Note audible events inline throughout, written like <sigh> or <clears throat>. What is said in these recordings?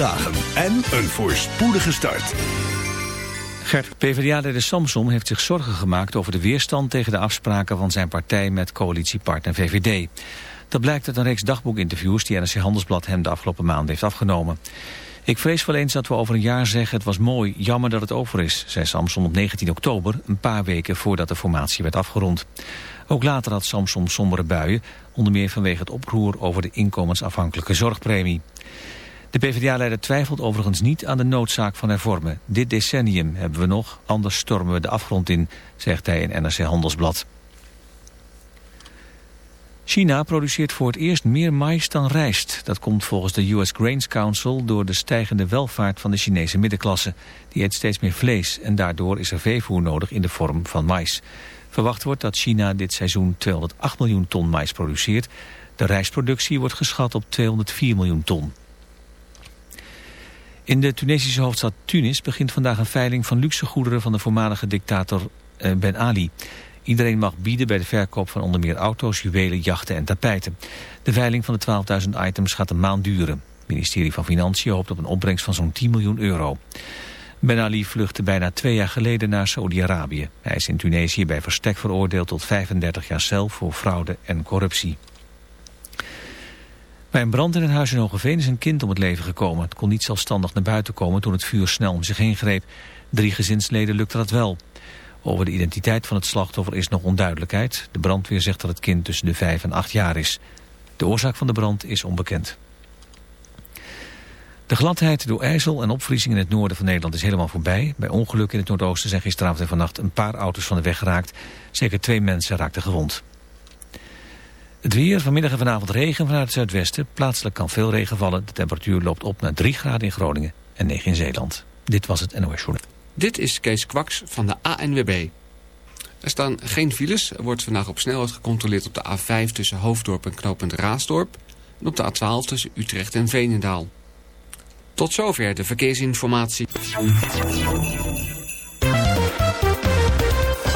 dagen en een voorspoedige start. Gert, PvdA-leider Samson heeft zich zorgen gemaakt over de weerstand tegen de afspraken van zijn partij met coalitiepartner VVD. Dat blijkt uit een reeks dagboekinterviews die NRC Handelsblad hem de afgelopen maand heeft afgenomen. Ik vrees wel eens dat we over een jaar zeggen het was mooi, jammer dat het over is, zei Samson op 19 oktober, een paar weken voordat de formatie werd afgerond. Ook later had Samson sombere buien, onder meer vanwege het oproer over de inkomensafhankelijke zorgpremie. De PvdA-leider twijfelt overigens niet aan de noodzaak van hervormen. Dit decennium hebben we nog, anders stormen we de afgrond in, zegt hij in NRC Handelsblad. China produceert voor het eerst meer mais dan rijst. Dat komt volgens de US Grains Council door de stijgende welvaart van de Chinese middenklasse. Die eet steeds meer vlees en daardoor is er veevoer nodig in de vorm van mais. Verwacht wordt dat China dit seizoen 208 miljoen ton mais produceert. De rijstproductie wordt geschat op 204 miljoen ton. In de Tunesische hoofdstad Tunis begint vandaag een veiling van luxe goederen van de voormalige dictator eh, Ben Ali. Iedereen mag bieden bij de verkoop van onder meer auto's, juwelen, jachten en tapijten. De veiling van de 12.000 items gaat een maand duren. Het ministerie van Financiën hoopt op een opbrengst van zo'n 10 miljoen euro. Ben Ali vluchtte bijna twee jaar geleden naar Saudi-Arabië. Hij is in Tunesië bij verstek veroordeeld tot 35 jaar cel voor fraude en corruptie. Bij een brand in een huis in Hogeveen is een kind om het leven gekomen. Het kon niet zelfstandig naar buiten komen toen het vuur snel om zich heen greep. Drie gezinsleden lukte dat wel. Over de identiteit van het slachtoffer is nog onduidelijkheid. De brandweer zegt dat het kind tussen de 5 en 8 jaar is. De oorzaak van de brand is onbekend. De gladheid door ijzel en opvriezing in het noorden van Nederland is helemaal voorbij. Bij ongelukken in het noordoosten zijn gisteravond en vannacht een paar auto's van de weg geraakt. Zeker twee mensen raakten gewond. Het weer, vanmiddag en vanavond regen vanuit het zuidwesten. Plaatselijk kan veel regen vallen. De temperatuur loopt op naar 3 graden in Groningen en 9 in Zeeland. Dit was het NOS Journal. Dit is Kees Kwaks van de ANWB. Er staan geen files. Er wordt vandaag op snelheid gecontroleerd op de A5 tussen Hoofddorp en knooppunt Raasdorp. En op de A12 tussen Utrecht en Veenendaal. Tot zover de verkeersinformatie.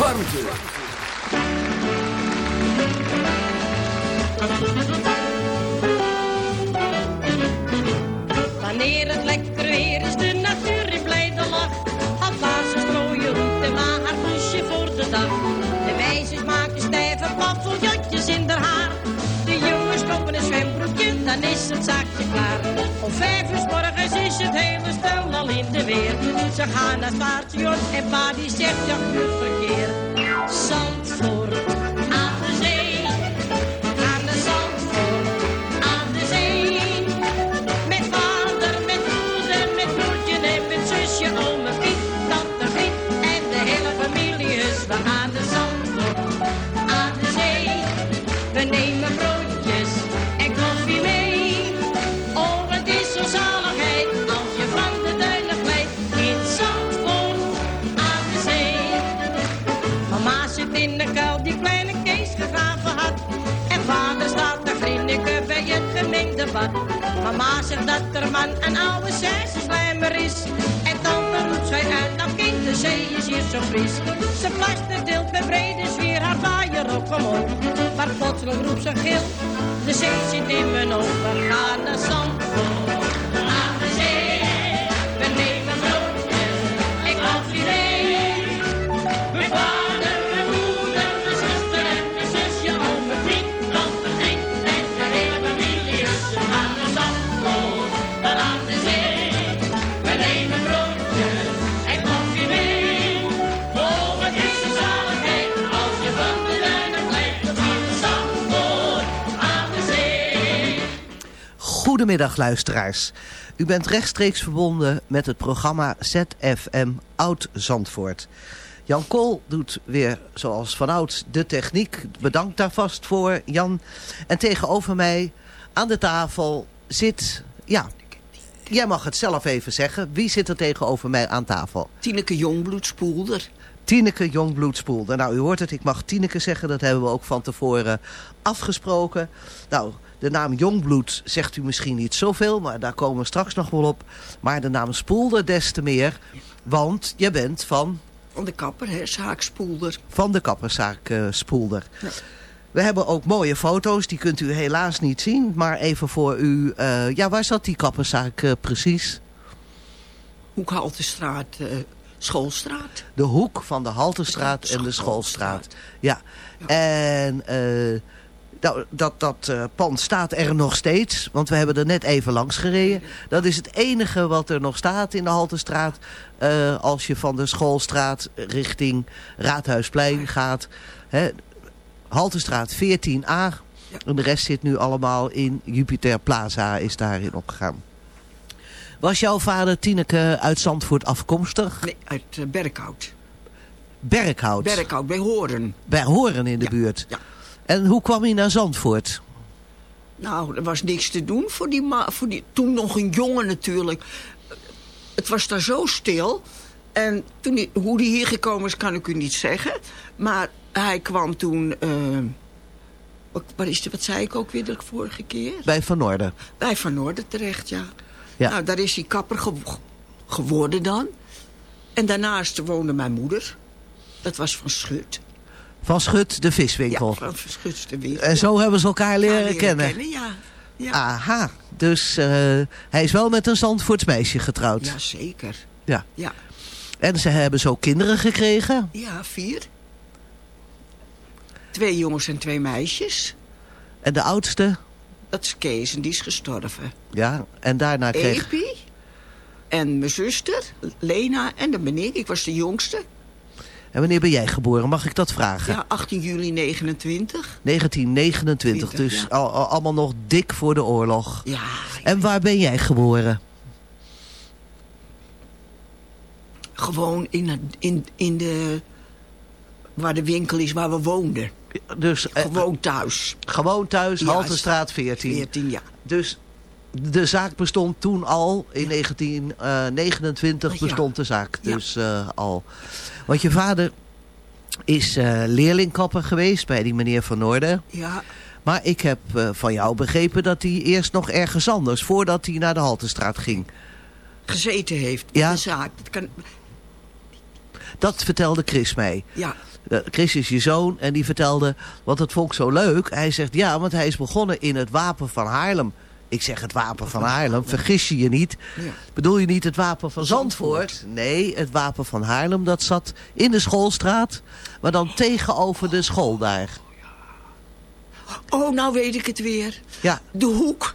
Barbecue. Dan is het zaakje klaar. Om vijf uur morgens is het hele stel al in de weer. Ze gaan naar het station en pa die zegt ja, goed verkeer. Mama zegt dat er man een oude slijmer is. En tante roept zij uit, nou kind, de zee is hier zo fris. Ze plaster deelt met brede sfeer haar vaaier op omhoog. Maar plotseling roept ze gil, de zee zit in mijn ogen. Ga naar zand. Goedemiddag luisteraars. U bent rechtstreeks verbonden met het programma ZFM Oud Zandvoort. Jan Kool doet weer zoals vanouds de techniek. Bedankt daar vast voor, Jan. En tegenover mij aan de tafel zit... Ja, jij mag het zelf even zeggen. Wie zit er tegenover mij aan tafel? Tineke Jongbloedspoelder. Tineke Jongbloedspoelder. Nou, u hoort het, ik mag Tineke zeggen. Dat hebben we ook van tevoren afgesproken. Nou, de naam Jongbloed zegt u misschien niet zoveel, maar daar komen we straks nog wel op. Maar de naam Spoelder des te meer, want je bent van, Van de kapper, hè, zaak Spoelder. van de kapperszaak eh, Spoelder. We hebben ook mooie foto's, die kunt u helaas niet zien. Maar even voor u, eh, ja, waar zat die kapperszaak eh, precies? Hoekhaltestraat, eh Schoolstraat. De hoek van de Haltestraat en de Schoolstraat. Ja, en nou, dat, dat eh, pand staat er nog steeds, want we hebben er net even langs gereden. Dat is het enige wat er nog staat in de Haltestraat. eh, als je van de Schoolstraat richting Raadhuisplein gaat. Hè, Haltestraat 14a. En de rest zit nu allemaal in Jupiter Plaza, is daarin opgegaan. Was jouw vader Tineke uit Zandvoort afkomstig? Nee, uit eh, Berkhout. Berkhout. Berkhout, bij Horen. Bij Horen in de Ja, buurt. ja. En hoe kwam hij naar Zandvoort? Nou, er was niks te doen voor die, voor die toen nog een jongen natuurlijk. Het was daar zo stil. En toen hij, hoe die hier gekomen is, kan ik u niet zeggen. Maar hij kwam toen... eh, wat, wat, is de, wat zei ik ook weer de vorige keer? Bij Van Noorden. Bij Van Noorden terecht, ja. Ja. Nou, daar is hij kapper ge- geworden dan. En daarnaast woonde mijn moeder. Dat was van Schut. Van Schut, de viswinkel. Ja, van Schut de wereld. En zo hebben ze elkaar leren, kennen. ja. Ja. Aha, dus eh, hij is wel met een Zandvoorts meisje getrouwd. ja, zeker. Ja. Ja. En ze hebben zo kinderen gekregen. ja, vier. Twee jongens en twee meisjes. En de oudste, Dat is Kees en die is gestorven. ja, en daarna kreeg... Epi. En mijn zuster, Lena. En ben ik. Ik was de jongste. En wanneer ben jij geboren? Mag ik dat vragen? Ja, 18 juli 29. 1929, 20, dus ja. al, al- allemaal nog dik voor de oorlog. Ja, En waar ben jij geboren? gewoon in, in, in de... Waar de winkel is waar we woonden. Dus eh, Gewoon thuis. gewoon thuis, Ja, Halterstraat 14. 14, ja. Dus de zaak bestond toen al, in 1929 Ja. bestond de zaak dus eh, al. Want je vader is eh, leerlingkapper geweest bij die meneer Van Noorden. Ja, Maar ik heb eh, van jou begrepen dat hij eerst nog ergens anders, voordat hij naar de Haltestraat ging. gezeten heeft. Ja. De zaak. Dat kan, Dat vertelde Chris mij. ja, Eh, Chris is je zoon en die vertelde, want dat vond ik zo leuk. Hij zegt, ja, want hij is begonnen in het Wapen van Haarlem. Ik zeg het Wapen van Haarlem, vergis je je niet. Ja. Bedoel je niet het Wapen van Zandvoort? Nee, het Wapen van Haarlem, dat zat in de schoolstraat. Maar dan tegenover de school daar. Oh, nou weet ik het weer. Ja, De hoek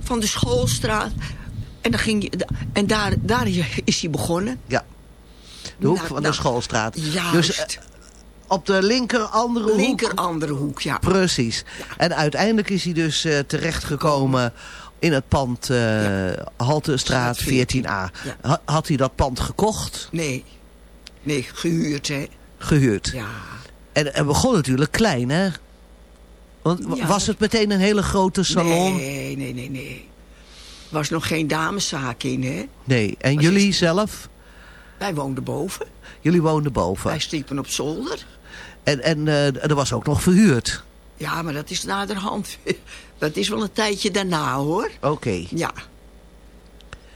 van de schoolstraat. En, dan ging je, en daar, daar is hij begonnen. ja. De hoek Nou, van de nou, schoolstraat. Juist. Dus eh, op de linker andere Linker hoek. andere hoek, ja. Precies. En uiteindelijk is hij dus eh, terechtgekomen in het pand eh Haltestraat Straat 14. 14a. Ja. Ha- Had hij dat pand gekocht, Nee, nee, gehuurd, hè. gehuurd? Ja, En het begon natuurlijk klein, hè? Want Ja, was het meteen een hele grote salon? nee, nee, nee, nee. Er was nog geen dameszaak in, hè. Nee. En Was jullie het- zelf? Wij woonden boven. Jullie woonden boven. Wij sliepen op zolder. En, en eh, er was ook nog verhuurd. Ja, maar dat is naderhand. <laughs> Dat is wel een tijdje daarna, hoor. Oké. Ja.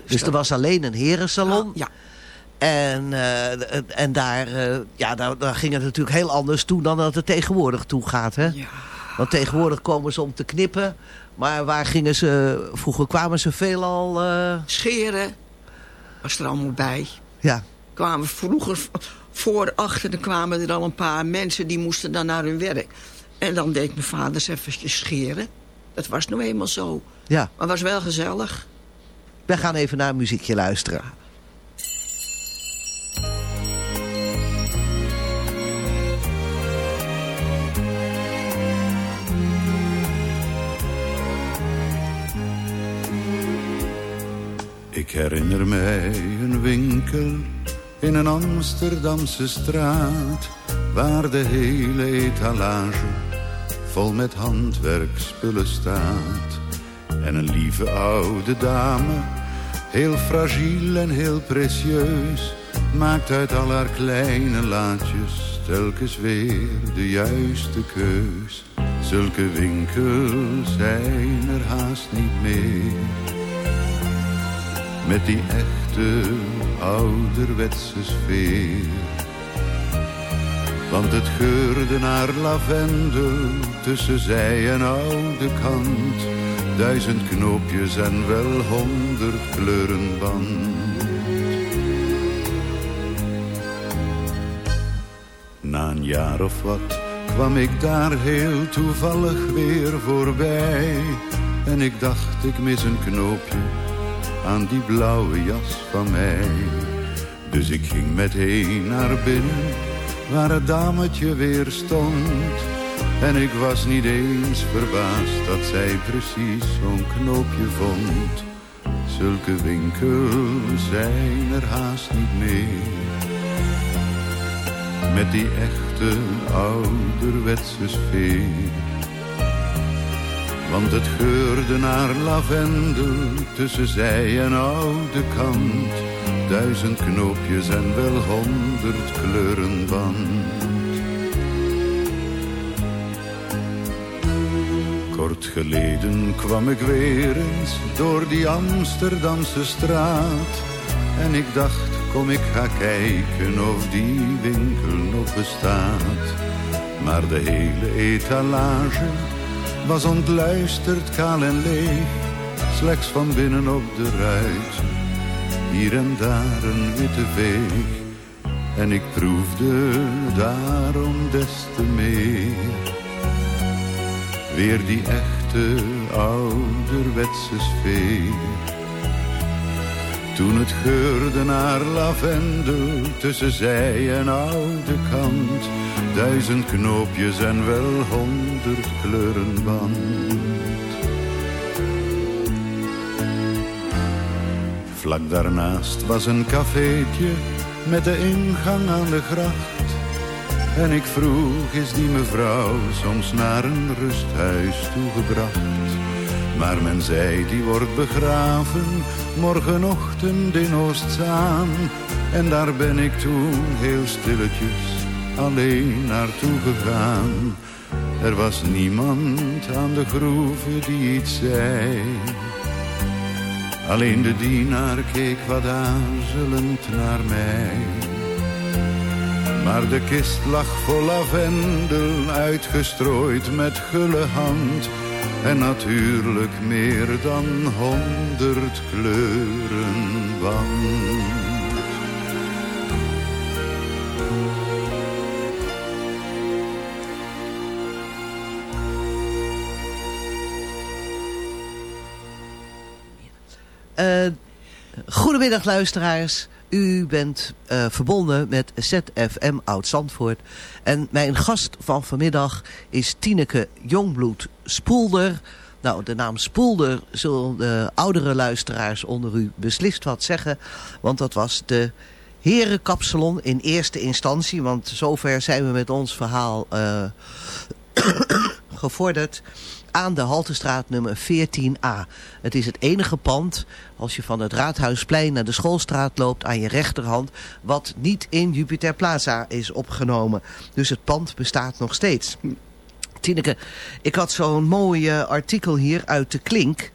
Dus er was alleen een herensalon. Ja. En, eh, en daar, eh, ja, daar, daar ging het natuurlijk heel anders toe dan dat het tegenwoordig toe gaat. Hè? Ja. Want tegenwoordig komen ze om te knippen. Maar waar gingen ze... Vroeger kwamen ze veelal... eh Scheren was er allemaal bij. ja, Kwamen vroeger voor, achter, dan kwamen er al een paar mensen... die moesten dan naar hun werk. En dan deed mijn vader eens eventjes scheren. Dat was nou eenmaal zo. ja. Maar was wel gezellig. Wij gaan even naar een muziekje luisteren. Ik herinner mij een winkel in een Amsterdamse straat, waar de hele etalage vol met handwerkspullen staat. En een lieve oude dame, heel fragiel en heel precieus, maakt uit al haar kleine laadjes telkens weer de juiste keus. Zulke winkels zijn er haast niet meer met die echte ouderwetse sfeer. Want het geurde naar lavendel tussen zij en oude kant. Duizend knoopjes en wel honderd kleuren band. Na een jaar of wat kwam ik daar heel toevallig weer voorbij. En ik dacht ik mis een knoopje aan die blauwe jas van mij. Dus ik ging meteen naar binnen, waar het dametje weer stond. En ik was niet eens verbaasd dat zij precies zo'n knoopje vond. Zulke winkels zijn er haast niet meer. Met die echte ouderwetse sfeer. Want het geurde naar lavendel tussen zij en oude kant. Duizend knoopjes en wel honderd kleuren band. Kort geleden kwam ik weer eens door die Amsterdamse straat. En ik dacht, kom ik ga kijken of die winkel nog bestaat. Maar de hele etalage was ontluisterd, kaal en leeg. Slechts van binnen op de ruit, hier en daar een witte veeg. En ik proefde daarom des te meer. Weer die echte ouderwetse sfeer. Toen het geurde naar lavendel tussen zij en oude kant. Duizend knoopjes en wel honderd kleuren band. Vlak daarnaast was een cafeetje met de ingang aan de gracht. En ik vroeg, is die mevrouw soms naar een rusthuis toegebracht? Maar men zei, die wordt begraven, morgenochtend in Oostzaan. En daar ben ik toen heel stilletjes alleen naartoe gegaan. Er was niemand aan de groeve die iets zei. Alleen de dienaar keek wat naar mij. Maar de kist lag vol lavendel, uitgestrooid met gulle hand. En natuurlijk meer dan honderd kleuren band. Eh, goedemiddag luisteraars. U bent eh, verbonden met ZFM Oud-Zandvoort. En mijn gast van vanmiddag is Tineke Jongbloed Spoelder. Nou, de naam Spoelder zullen de oudere luisteraars onder u beslist wat zeggen. Want dat was de herenkapsalon in eerste instantie. Want zover zijn we met ons verhaal eh, <coughs> gevorderd aan de Haltestraat nummer 14a. Het is het enige pand, als je van het Raadhuisplein naar de Schoolstraat loopt, aan je rechterhand, wat niet in Jupiter Plaza is opgenomen. Dus het pand bestaat nog steeds. Tineke, ik had zo'n mooi artikel hier uit de Klink.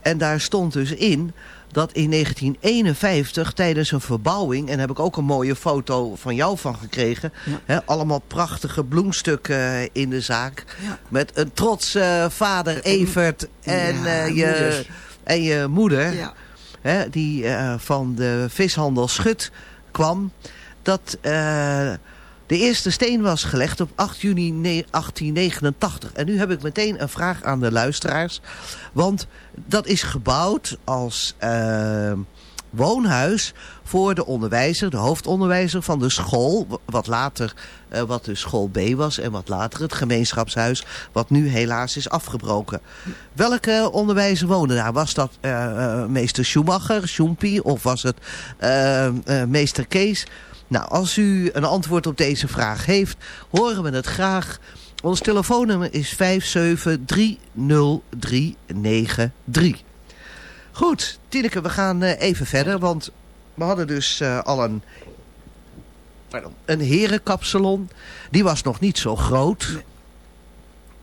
En daar stond dus in dat in 1951 tijdens een verbouwing... en daar heb ik ook een mooie foto van jou van gekregen... Hè, allemaal prachtige bloemstukken in de zaak... met een trotse vader Evert en, Ja, eh, je, moeder. en je moeder... Die eh, van de vishandel Schut kwam... dat eh, de eerste steen was gelegd op 8 juni ne- 1889. En nu heb ik meteen een vraag aan de luisteraars. Want dat is gebouwd als eh, woonhuis voor de onderwijzer, de hoofdonderwijzer van de school. Wat later, eh, wat de school B was en wat later het gemeenschapshuis. Wat nu helaas is afgebroken. Welke onderwijzer woonde daar? Was dat eh, eh, meester Schumacher, Schoempie of was het meester Kees? Nou, als u een antwoord op deze vraag heeft, horen we het graag. Ons telefoonnummer is 5730393. Goed, Tineke, we gaan eh, even verder, want we hadden dus eh, al een, pardon, een herenkapsalon. Die was nog niet zo groot.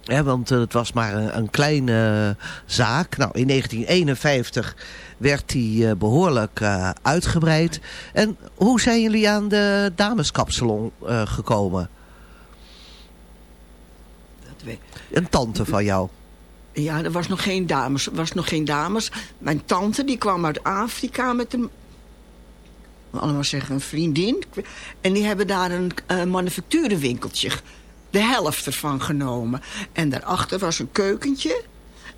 Want eh, het was maar een, een kleine zaak. Nou, in 1951 werd die eh, behoorlijk eh, uitgebreid. En hoe zijn jullie aan de dameskapsalon gekomen? Een tante van jou. Ja, er was nog geen dames. Was nog geen dames. Mijn tante die kwam uit Afrika met een... Allemaal zeggen een vriendin. En die hebben daar een eh manufacturenwinkeltje. De helft ervan genomen. En daarachter was een keukentje.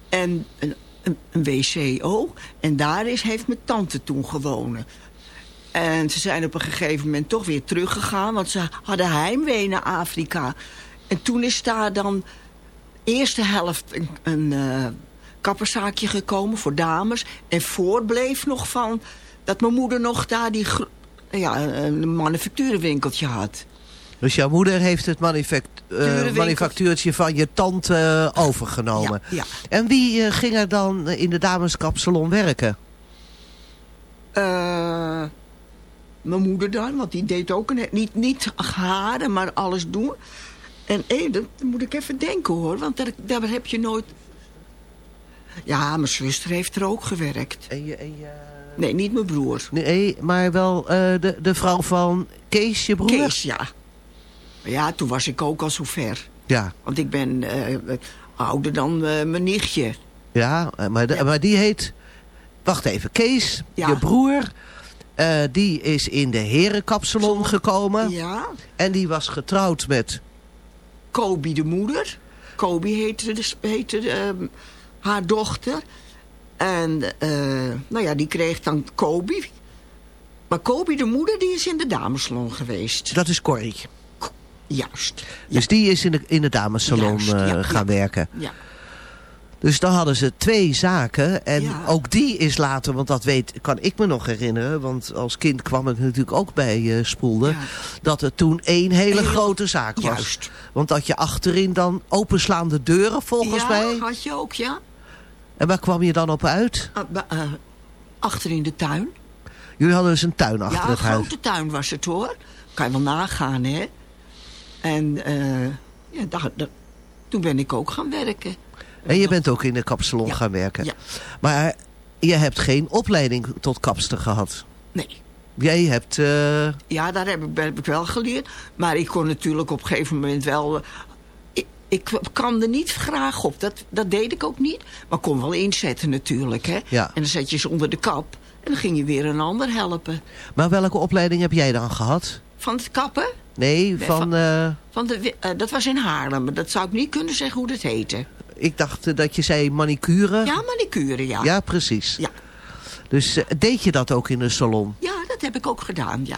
En een, een, een wco. En daar is, heeft mijn tante toen gewoond. En ze zijn op een gegeven moment toch weer teruggegaan. Want ze hadden heimwee naar Afrika. En toen is daar dan eerste helft een, een eh, kapperszaakje gekomen voor dames. En voorbleef nog van dat mijn moeder nog daar die gro- ja, een manufacturenwinkeltje had. Dus jouw moeder heeft het eh, manufactuurtje van je tante eh, overgenomen. Ja, ja. En wie ging er dan in de dameskapsalon werken? Mijn moeder dan, want die deed ook een, niet, niet haren, maar alles doen. En hé, dat moet ik even denken hoor, want daar, daar heb je nooit... Ja, mijn zuster heeft er ook gewerkt. En je, en je... Nee, niet mijn broer. Nee, maar wel eh, de, de vrouw van Kees, je broer? Kees, ja. Ja, toen was ik ook al zo ver. Ja, Want ik ben eh, ouder dan eh, mijn nichtje. ja, maar, de- maar die heet... Wacht even, Kees, Ja. je broer... die is in de herenkapsalon gekomen. Ja. En die was getrouwd met... Kobi de moeder. Kobi heette, de, heette ehm, haar dochter. En eh, nou ja, die kreeg dan Kobi. Maar Kobi de moeder, die is in de damesalon geweest. Dat is Corrie. Juist. Dus die is in de, in de damessalon Juist, eh, ja, gaan ja. werken. Ja. Dus dan hadden ze twee zaken. En Ja. ook die is later, want dat weet, kan ik me nog herinneren. Want als kind kwam ik natuurlijk ook bij eh Spoelde. Ja. Dat het toen één hele Heel- grote zaak was. Juist. Want dat je achterin dan openslaande deuren volgens ja, mij. had je ook, ja. En waar kwam je dan op uit? Ah, eh, achter in de tuin. Jullie hadden dus een tuin achter ja, een het huis. grote tuin was het hoor. Kan je wel nagaan, hè. En eh, ja, daar- daar- toen ben ik ook gaan werken. En je bent ook in de kapsalon Ja. gaan werken. Ja. Maar je hebt geen opleiding tot kapster gehad. Nee. Jij hebt... eh, Ja, daar heb ik, heb ik wel geleerd. Maar ik kon natuurlijk op een gegeven moment wel... eh, Ik, ik kwam er niet graag op. Dat, dat deed ik ook niet. Maar kon wel inzetten natuurlijk. Hè? Ja. En dan zet je ze onder de kap. En dan ging je weer een ander helpen. maar welke opleiding heb jij dan gehad? Van het kappen? Nee, van... van- eh, Van de, dat was in Haarlem. Maar dat zou ik niet kunnen zeggen hoe dat heette. Ik dacht eh, dat je zei manicure. Ja, manicure, ja. Ja, precies. Ja. Dus eh, deed je dat ook in de salon? Ja, dat heb ik ook gedaan, ja.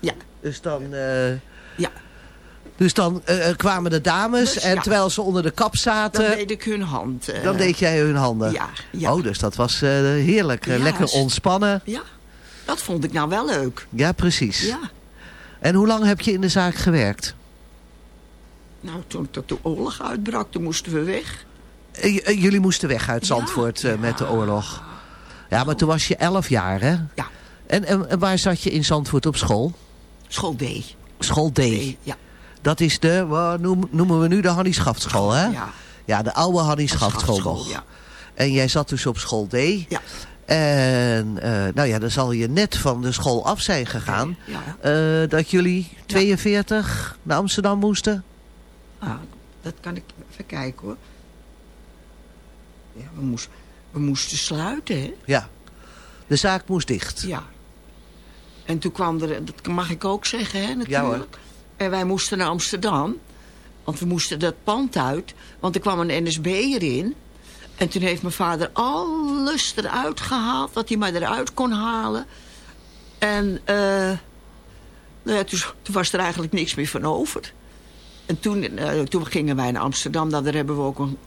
Ja, Dus dan, eh, ja. dus dan kwamen de dames Dus, en ja. terwijl ze onder de kap Dan zaten, deed ik hun hand. dan deed jij hun handen. Ja, ja. Oh, dus dat was heerlijk. Ja, lekker ontspannen. Ja, dat vond ik nou wel leuk. Ja, precies. Ja. En hoe lang heb je in de zaak gewerkt? Nou, toen, de oorlog uitbrak, toen moesten we weg. Eh, j- eh, jullie moesten weg uit Zandvoort eh, ja. met de oorlog. Ja, maar toen was je elf jaar, hè? Ja, En, en, en waar zat je in Zandvoort op school? school D. School D. D, ja. Dat is de, wat noem- noemen we nu de Hannie Schaftschool, hè? Ja. Ja, de oude Hannie Schaftschool nog. Ja. En jij zat dus op school D. Ja. En nou ja, dan zal je net van de school af zijn gegaan. Ja. dat jullie 42 naar Amsterdam moesten. Ah, dat kan ik even kijken hoor. Ja, we, moest, we moesten sluiten, hè? Ja. De zaak moest dicht. Ja. En toen kwam er, dat mag ik ook zeggen, hè, natuurlijk. Ja, hoor. En wij moesten naar Amsterdam. Want we moesten dat pand uit. Want er kwam een NSB erin. En toen heeft mijn vader alles eruit gehaald. Wat hij maar eruit kon halen. En eh, nou ja, toen, toen was er eigenlijk niks meer van over. En toen, eh, toen gingen wij naar Amsterdam. Nou, daar hebben we ook een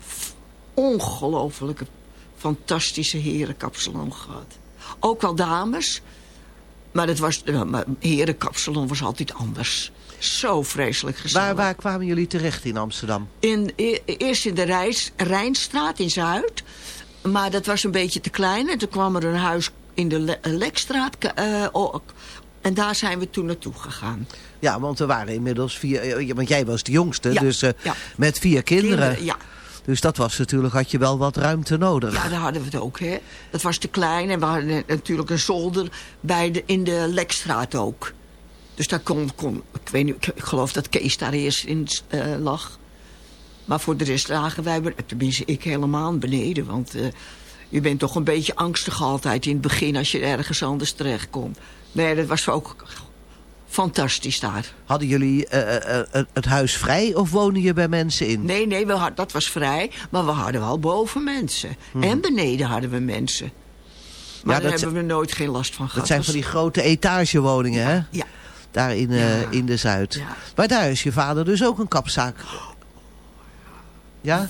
ongelofelijke, fantastische herenkapsalon gehad. Ook wel dames. Maar het was, eh, maar herenkapsalon was altijd anders. Zo vreselijk gezellig. Waar, waar kwamen jullie terecht in Amsterdam? In, e- eerst in de Rijs, Rijnstraat in Zuid. Maar dat was een beetje te klein. En toen kwam er een huis in de Le- Lekstraat. eh, en daar zijn we toen naartoe gegaan. Ja, want er waren inmiddels vier... eh, Want jij was de jongste, Ja, dus eh, ja. met vier kinderen. Kinderen, ja. Dus dat was natuurlijk, had je wel wat ruimte nodig. Ja, daar hadden we het ook, hè. Dat was te klein en we hadden natuurlijk een zolder bij de, in de Lekstraat ook. Dus daar kon, kon ik weet niet, ik, geloof dat Kees daar eerst in eh, lag. Maar voor de rest lagen wij, tenminste ik helemaal beneden. Want eh, je bent toch een beetje angstig altijd in het begin als je ergens anders terechtkomt. Nee, dat was ook fantastisch daar. Hadden jullie eh, eh, eh, het huis vrij of wonen je bij mensen in? Nee, nee, we had, dat was vrij. Maar we hadden wel boven mensen. En beneden hadden we mensen. Maar Ja, daar hebben we nooit geen last van gehad. Dat zijn van die grote etagewoningen, hè? Ja. Daar in, Ja. in de Zuid. Ja. Maar daar is je vader dus ook een kapzaak. Ja?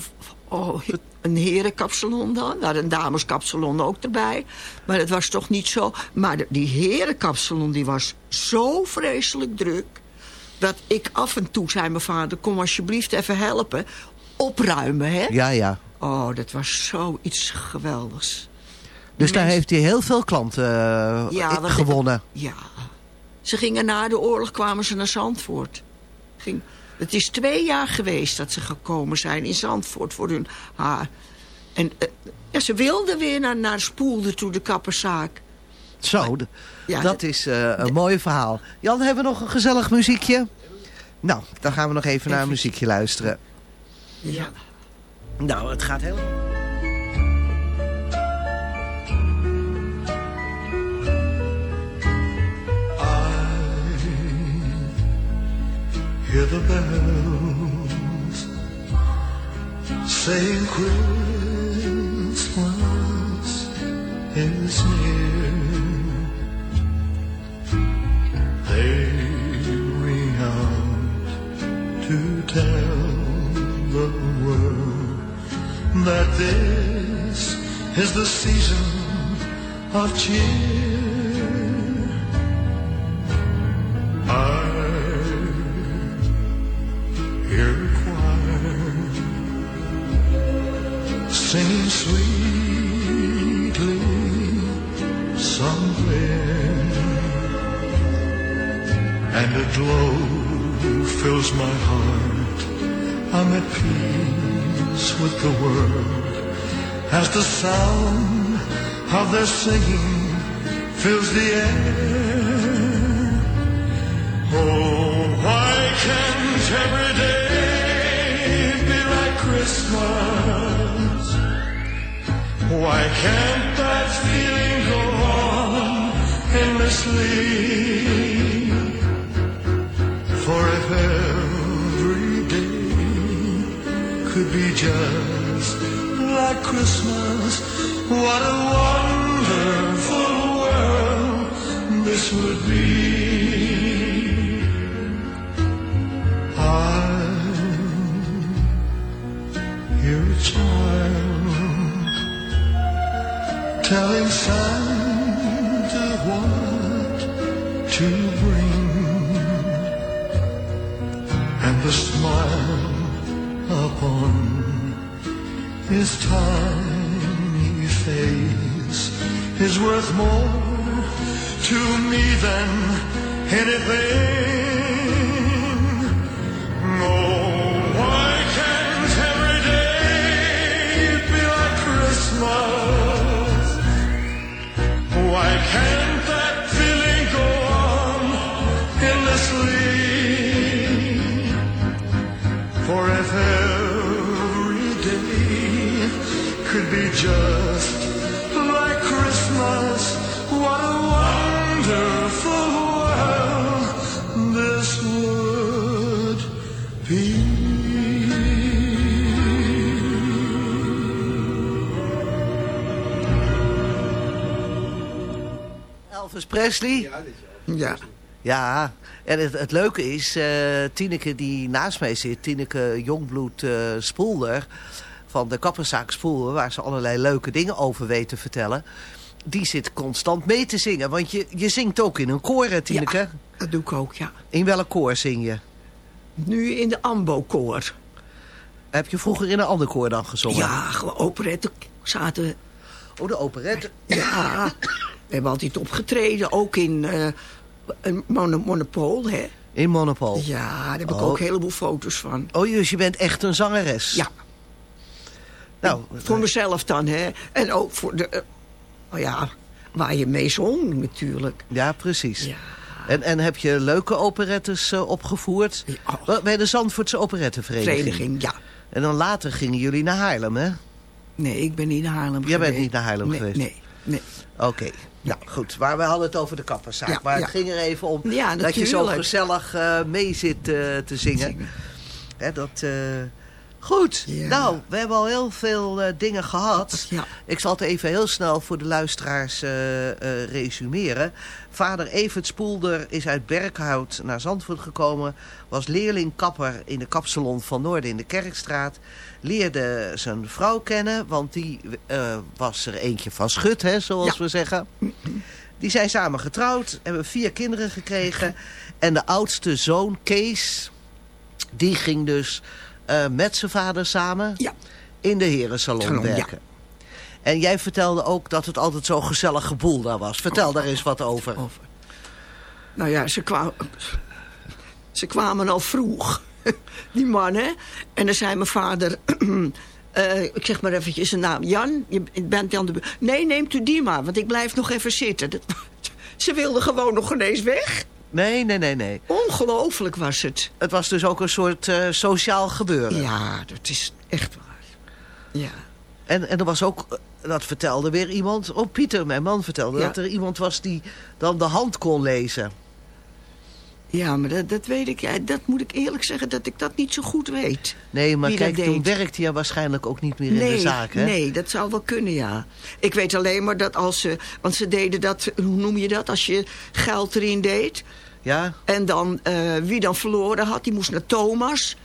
Oh, een herenkapsalon dan. We hadden een dameskapsalon ook erbij. Maar het was toch niet zo. Maar de- die herenkapsalon die was zo vreselijk druk... dat ik af en toe zei mijn vader... kom alsjeblieft even helpen. Opruimen, hè? Ja, ja. Oh, dat was zoiets geweldigs. Dus daar heeft hij heel veel klanten Ja, dat- gewonnen. Ja. Ze gingen na de oorlog, kwamen ze naar Zandvoort. Ging, het is twee jaar geweest dat ze gekomen zijn in Zandvoort voor hun haar. En eh, ja, ze wilden weer naar, naar Spoelde toe, de kapperszaak. Zo, Ja, dat is eh, een mooi verhaal. Jan, hebben we nog een gezellig muziekje? Nou, dan gaan we nog even naar een muziekje luisteren. Ja. Nou, het gaat helemaal... Hear the bells saying Christmas is near. They ring out to tell the world that this is the season of cheer. I sweetly somewhere, and a glow fills my heart. I'm at peace with the world as the sound of their singing fills the air. Oh, why can't every day be like Christmas? Why can't that feeling go on endlessly? For if every day could be just like Christmas, what a wonderful world this would be. telling Santa what to bring, and the smile upon his tiny face is worth more to me than anything. Oh, why can't every day be like Christmas? That feeling go on endlessly. For if every day could be just Elvis Presley. Ja. Ja, en het, het leuke is, eh, Tineke die naast mij zit, Tineke Jongbloed eh Spoelder, van de kapperszaak Spoelder, waar ze allerlei leuke dingen over weet te vertellen, die zit constant mee te zingen. Want je, je zingt ook in een koor, hè, Tineke? Ja, dat doe ik ook, ja. In welk koor zing je? Nu in de Ambo-koor. Heb je vroeger in een ander koor dan gezongen? Ja, gewoon operette zaten we. Oh, de operette. Ja, we hebben altijd opgetreden. Ook in eh een mono Monopool, hè. In Monopol? Ja, daar heb ik Oh. ook een heleboel foto's van. Oh, dus je bent echt een zangeres? Ja. Nou, Voor mezelf dan, hè. En ook voor de... eh, oh ja, waar je mee zong, natuurlijk. Ja, precies. Ja. En, en heb je leuke operettes eh, opgevoerd? Ja. Bij de Zandvoortse operettenvereniging? Vereniging, ja. En dan later gingen jullie naar Haarlem, hè? Nee, ik ben niet naar Haarlem Jij bent geweest. niet naar Haarlem nee, geweest? Nee, nee. Oké, nou goed. Maar we hadden het over de kapperszaak. Ja, maar ja. het ging er even om Ja, dat je zo gezellig eh, mee zit eh, te zingen. Hè, dat, eh, Goed, nou, we hebben al heel veel dingen gehad. Ik zal het even heel snel voor de luisteraars resumeren. Vader Evert Spoelder is uit Berkhout naar Zandvoort gekomen. Was leerling kapper in de kapsalon van Noorden in de Kerkstraat. Leerde zijn vrouw kennen, want die eh, was er eentje van schut, hè, zoals Ja. we zeggen. Die zijn samen getrouwd, hebben vier kinderen gekregen. En de oudste zoon, Kees, die ging dus eh, met zijn vader samen Ja. in de herensalon Salon, ja. werken. En jij vertelde ook dat het altijd zo'n gezellig geboel daar was. Vertel daar eens wat over. Over. Nou ja, ze kwamen, ze kwamen al vroeg, <laughs> die mannen. En dan zei mijn vader, <clears throat> eh, ik zeg maar eventjes zijn naam. Jan, je bent aan de. Nee, neemt u die maar, want ik blijf nog even zitten. Dat- <laughs> ze wilden gewoon nog ineens weg. Nee, nee, nee, nee. Ongelooflijk was het. Het was dus ook een soort eh, sociaal gebeuren. Ja, dat is echt waar. Ja. En, en er was ook, eh, dat vertelde weer iemand... Oh, Pieter, mijn man, vertelde Ja. dat er iemand was die dan de hand kon lezen. Ja, maar dat, dat weet ik. ja, Dat moet ik eerlijk zeggen dat ik dat niet zo goed weet. Nee, maar kijk, toen werkte hij waarschijnlijk ook niet meer in de zaak, hè? Nee, dat zou wel kunnen, ja. Ik weet alleen maar dat als ze... Want ze deden dat, hoe noem je dat? Als je geld erin deed. Ja? En dan, eh, wie dan verloren had, die moest naar Thomas.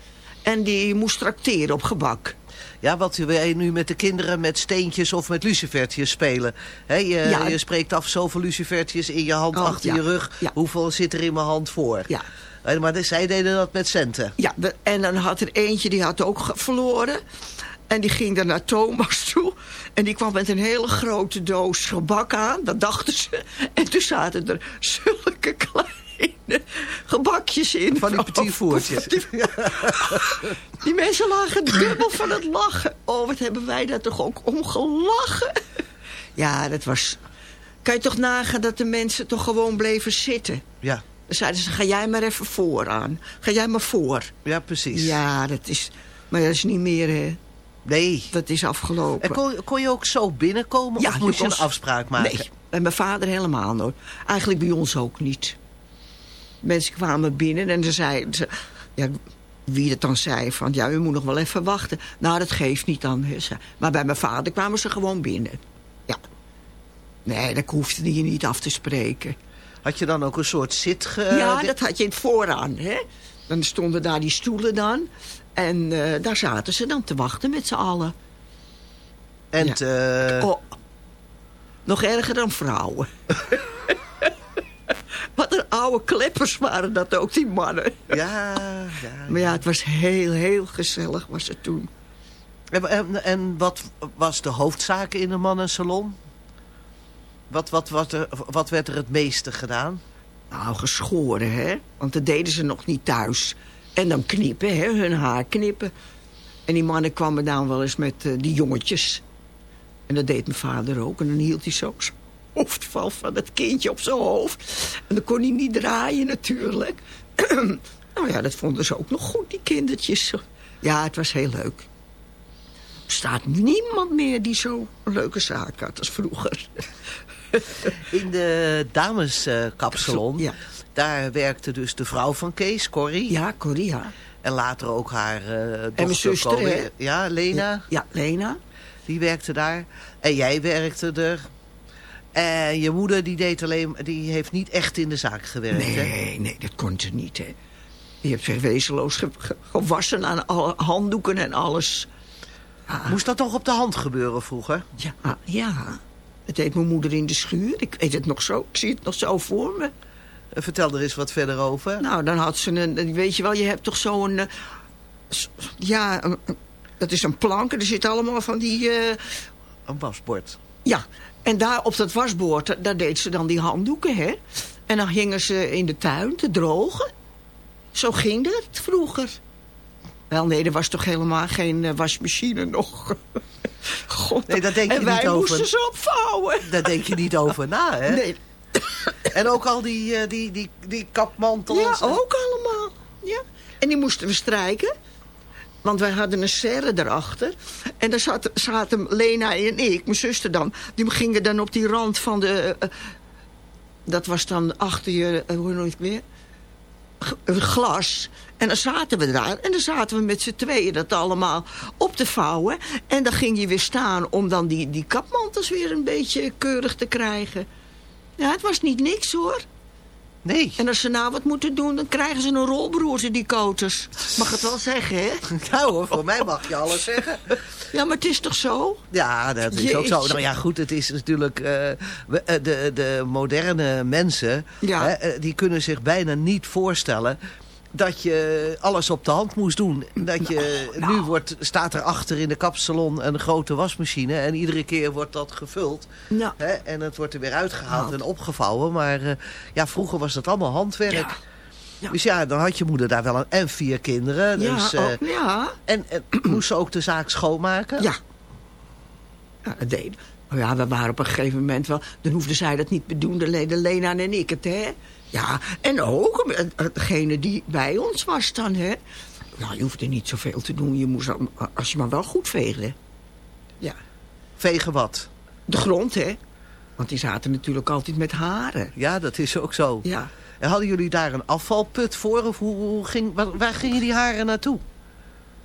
En die moest trakteren op gebak. Ja, wat wij nu met de kinderen met steentjes of met lucifertjes spelen. Je, Ja. je spreekt af zoveel lucifertjes in je hand Oh, achter ja. je rug. Ja. Hoeveel zit er in mijn hand voor? Ja. Eh, Maar de- zij deden dat met centen. Ja, en dan had er eentje, die had ook verloren. En die ging dan naar Thomas toe. En die kwam met een hele grote doos gebak aan. Dat dachten ze. En toen zaten er zulke kleine gebakjes in. Van die petit voertjes. <laughs> Die mensen lagen dubbel van het lachen. Oh, wat hebben wij daar toch ook om gelachen. Ja, dat was... Kan je toch nagaan dat de mensen toch gewoon bleven zitten? Ja, Dan zeiden ze, ga jij maar even vooraan. Ga jij maar voor. ja precies. Ja, dat is... Maar dat is niet meer, hè. Nee. Dat is afgelopen. En kon, kon je ook zo binnenkomen Ja, of moest je je een afspraak maken? Nee, bij mijn vader helemaal nooit. Eigenlijk bij ons ook niet. Mensen kwamen binnen en ze zeiden... Ze, ja, wie het dan zei van, ja, u moet nog wel even wachten. Nou, dat geeft niet dan. Maar bij mijn vader kwamen ze gewoon binnen. Ja. Nee, dat hoefde je niet af te spreken. Had je dan ook een soort zit... ge- ja, dat had je in het vooraan, hè. Dan stonden daar die stoelen dan. En eh, daar zaten ze dan te wachten met z'n allen. En Ja. te- Oh, nog erger dan vrouwen. <laughs> Wat een oude kleppers waren dat ook, die mannen. ja, ja. <laughs> Maar ja, het was heel, heel gezellig was het toen. En, en, en wat was de hoofdzaak in een mannensalon? Wat, wat, wat, er, wat werd er het meeste gedaan? Nou, geschoren, hè. Want dat deden ze nog niet thuis. En dan knippen, hè, hun haar knippen. En die mannen kwamen dan wel eens met eh, die jongetjes. En dat deed mijn vader ook. En dan hield hij zo hoofdval van het kindje op zijn hoofd. En dan kon hij niet draaien natuurlijk. <clears throat> nou ja, dat vonden ze ook nog goed, die kindertjes. Ja, het was heel leuk. staat niemand meer die zo'n leuke zaak had als vroeger. <laughs> In de dameskapsalon, Ja. daar werkte dus de vrouw van Kees, Corrie. Ja, Corrie, ja. En later ook haar eh dochter. mijn zuster? Ja, Lena. Ja, Lena. Die werkte daar. En jij werkte er. En je moeder die deed alleen, die heeft niet echt in de zaak gewerkt. Hè? Nee, nee, dat kon ze niet, hè. Die heeft zich wezenloos ge- ge- gewassen aan alle handdoeken en alles. Moest dat toch op de hand gebeuren vroeger? Ja, ja. Het deed mijn moeder in de schuur. Ik weet het nog zo. Ik zie het nog zo voor me. Eh, Vertel er eens wat verder over. Nou, dan had ze een... Weet je wel, je hebt toch zo'n... eh, ja, een- dat is een plank. En er zitten allemaal van die... eh, Een wasbord. ja, en daar op dat wasbord, daar deed ze dan die handdoeken, hè. En dan gingen ze in de tuin te drogen. Zo ging dat vroeger. Wel, nee, er was toch helemaal geen eh, wasmachine nog. <laughs> God, Nee, daar denk je en wij niet over. moesten ze opvouwen. Daar denk je niet over na, hè? Nee, En ook al die, eh, die, die, die kapmantels. ja, ook allemaal. Ja. En die moesten we strijken. Want wij hadden een serre erachter. En daar zaten, Lena en ik, mijn zuster dan... die gingen dan op die rand van de... eh, dat was dan achter je... eh, hoe noem het eh, glas. En dan zaten we daar. En dan zaten we met z'n tweeën dat allemaal op te vouwen. En dan ging je weer staan om dan die, die kapmantels weer een beetje keurig te krijgen. Ja, het was niet niks hoor. Nee. En als ze nou wat moeten doen, dan krijgen ze een rolbroers in die koters. Mag het wel zeggen, hè? <laughs> Nou hoor, voor mij mag je alles zeggen. Ja, maar het is toch zo? Ja, dat is ook zo. Nou ja, goed, het is natuurlijk... eh, eh, de, de moderne mensen, Ja. hè, eh, die kunnen zich bijna niet voorstellen... dat je alles op de hand moest doen. Dat je, Nu wordt, staat er achter in de kapsalon een grote wasmachine... en iedere keer wordt dat gevuld. Ja. Hè, en het wordt er weer uitgehaald en opgevouwen. Maar eh, ja, vroeger was dat allemaal handwerk. Ja. Dus ja, dan had je moeder daar wel een... En vier kinderen. Ja, dus, ja. en, en <clears throat> moest ze ook de zaak schoonmaken? Ja. Ja, dat deed. Oh ja, we waren op een gegeven moment wel... Dan hoefde zij dat niet deden Lena en ik het, hè? Ja, en ook eh, degene die bij ons was dan, hè? Nou, je hoefde niet zoveel te doen. Je moest, dan- als je maar wel goed veegde. Ja. Vegen wat? De grond, hè? Want die zaten natuurlijk altijd met haren. Ja, dat is ook zo. Ja. En hadden jullie daar een afvalput voor? Of hoe, hoe ging, waar, waar gingen die haren naartoe?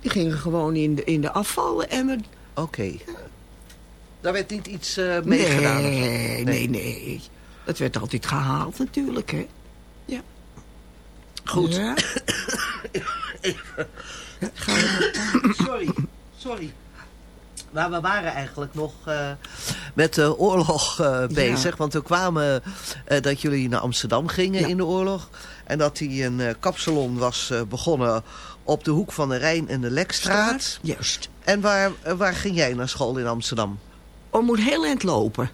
Die gingen gewoon in de, in de afvalemmer. Oké. Daar werd niet iets eh mee nee, gedaan? Nee, nee, nee. Dat werd altijd gehaald natuurlijk, hè. Goed. Ja. Sorry, sorry. Maar we waren eigenlijk nog eh, met de oorlog eh, bezig. Want we kwamen eh, dat jullie naar Amsterdam gingen Ja. in de oorlog. En dat die een kapsalon was begonnen op de hoek van de Rijn en de Lekstraat. Juist. En waar, waar ging jij naar school in Amsterdam? Oh, moet heel eind lopen.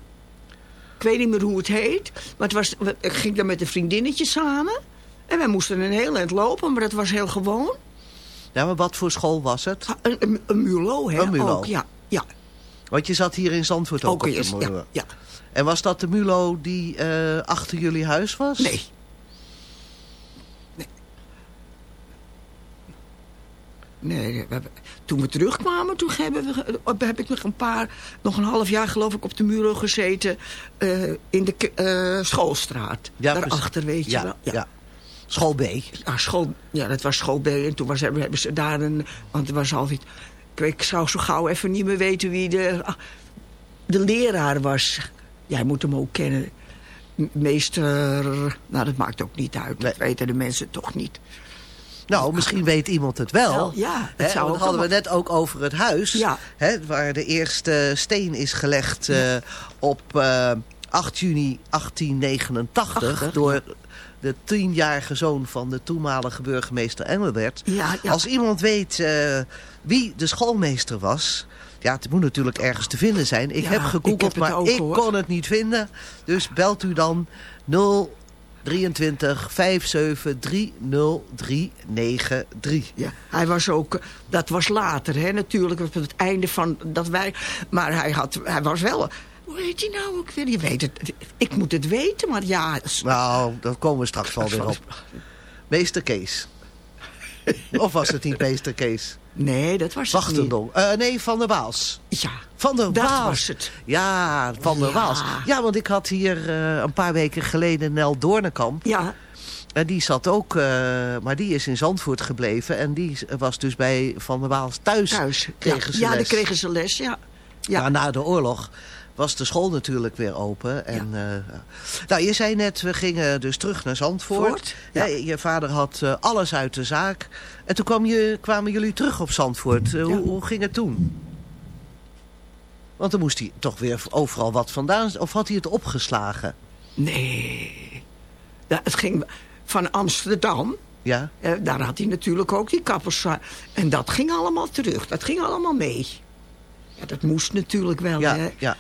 Ik weet niet meer hoe het heet. Maar het was, ik ging daar met een vriendinnetje samen. En wij moesten een heel eind lopen, maar dat was heel gewoon. Ja, maar wat voor school was het? Ah, Een, een, een mulo, hè? Een mulo. Ook, ja. ja. Want je zat hier in Zandvoort ook, Ook eerst, Mulo. ja, ja. En was dat de Mulo die eh, achter jullie huis was? Nee. Nee, we hebben- toen we terugkwamen, toen hebben we, eh, heb ik nog een paar, nog een half jaar geloof ik op de muur gezeten eh, in de eh, schoolstraat. Ja, Daarachter, weet je ja, wel. Ja. School B. Ja, school, ja, dat was school B. En toen was, hebben, ze daar een... Want er was altijd... Ik, zou zo gauw even niet meer weten wie de, ah, de leraar was. Jij moet hem ook kennen. Meester... Nou, dat maakt ook niet uit. Dat weten de mensen toch niet. Nou, misschien weet iemand het wel. Wel, ja, Hè, zou ook hadden we net ook over het huis. Ja. Hè, waar de eerste steen is gelegd eh, op eh, 8 juni 1889. 80, door de tienjarige zoon van de toenmalige burgemeester Engelbert. Ja, ja. Als iemand weet eh, wie de schoolmeester was... Ja, het moet natuurlijk ergens te vinden zijn. Ik Ja, heb ik gegoogeld, heb maar ook, ik kon het niet vinden. Dus belt u dan 023 57 30393. Ja, hij was ook... Dat was later, hè, natuurlijk. Op het einde van dat wij... Maar hij, had, hij was wel... Hoe heet hij nou ook weer? Je weet het. Ik moet het weten, maar ja... Nou, daar komen we straks wel weer op. Meester Kees. <laughs> of was het niet meester Kees? Nee, dat was het niet. Eh, nee, Van der Waals. Ja, Van der dat Waals. was het. Ja, Van der Ja. Waals. Ja, want ik had hier eh, een paar weken geleden Nel Doornekamp. Ja, En die zat ook, eh, maar die is in Zandvoort gebleven. En die was dus bij Van der Waals thuis. thuis. Ja, Kregen ze ja les. daar kregen ze les, ja. Ja. Maar na de oorlog was de school natuurlijk weer open. En, eh, nou, je zei net, we gingen dus terug naar Zandvoort. Voort, ja. Je vader had eh, alles uit de zaak. En toen kwam je, kwamen jullie terug op Zandvoort. Eh, hoe, hoe ging het toen? Want dan moest hij toch weer overal wat vandaan... Of had hij het opgeslagen? Nee. Ja, het ging van Amsterdam. Ja? eh, daar had hij natuurlijk ook die kappers. En dat ging allemaal terug. Dat ging allemaal mee. Ja, dat moest natuurlijk wel. Ja, hè. ja.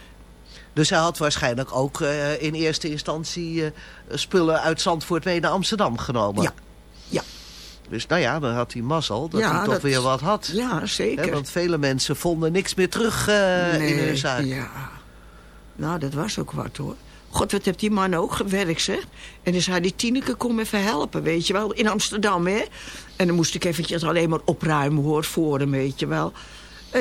Dus hij had waarschijnlijk ook eh, in eerste instantie eh, spullen uit Zandvoort mee naar Amsterdam genomen. Ja. Ja. Dus nou ja, dan had hij mazzel dat Ja, hij toch dat- weer wat had. Ja, zeker. Want vele mensen vonden niks meer terug eh, in hun zaak. Ja. Nou, dat was ook wat hoor. God, wat heeft die man ook gewerkt, zeg. En dan zei die Tineke, kom even helpen, weet je wel. In Amsterdam, hè. En dan moest ik eventjes alleen maar opruimen, hoor, voor hem, weet je wel.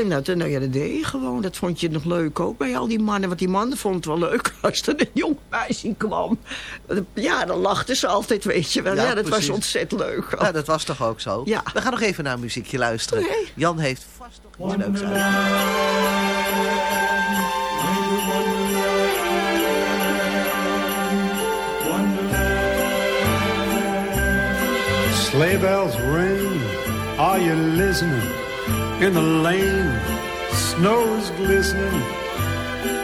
En dat, nou ja, dat deed je gewoon. Dat vond je nog leuk ook bij al die mannen. Want die mannen vonden het wel leuk <laughs> als er een jong meisje kwam. Ja, dan lachten ze altijd, weet je wel. Ja, Ja, dat precies. was ontzettend leuk. Ja, dat was toch ook zo? Ja. We gaan nog even naar een muziekje luisteren. Jan heeft vast nog iets leuks uit. Sleigh bells ring, are you listening? In the lane, snow's glistening.